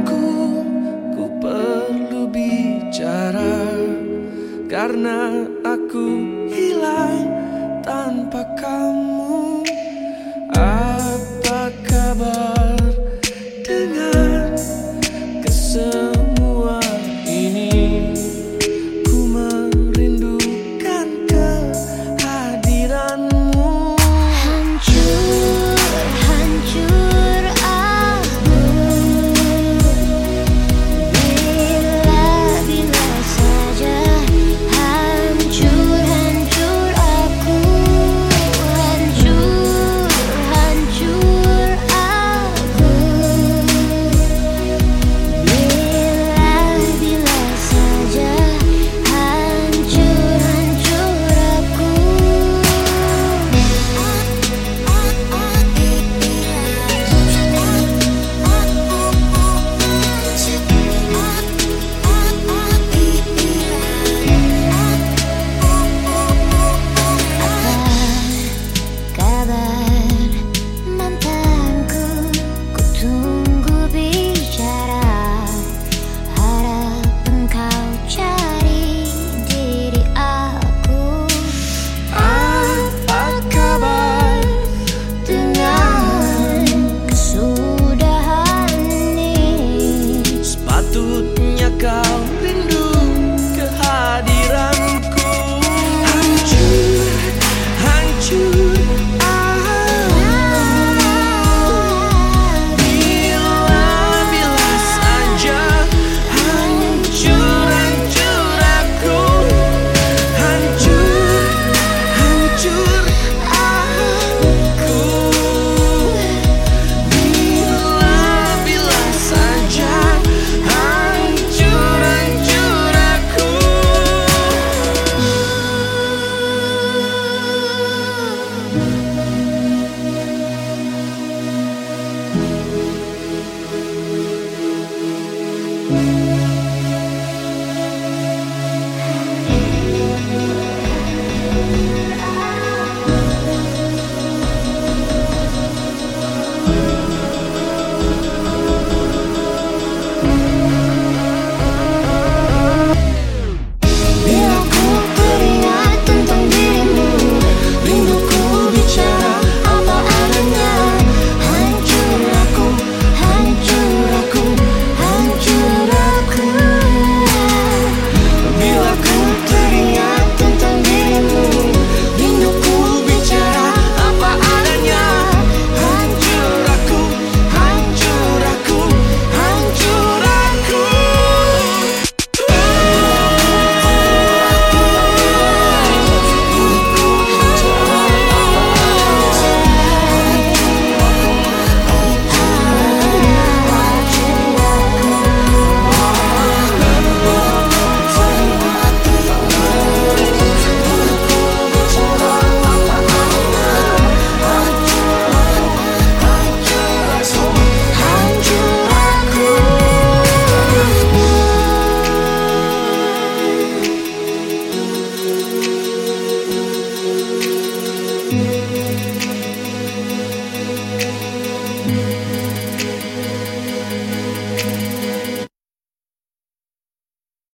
denganku Ku perlu bicara. Karena aku hilang tanpa kamu.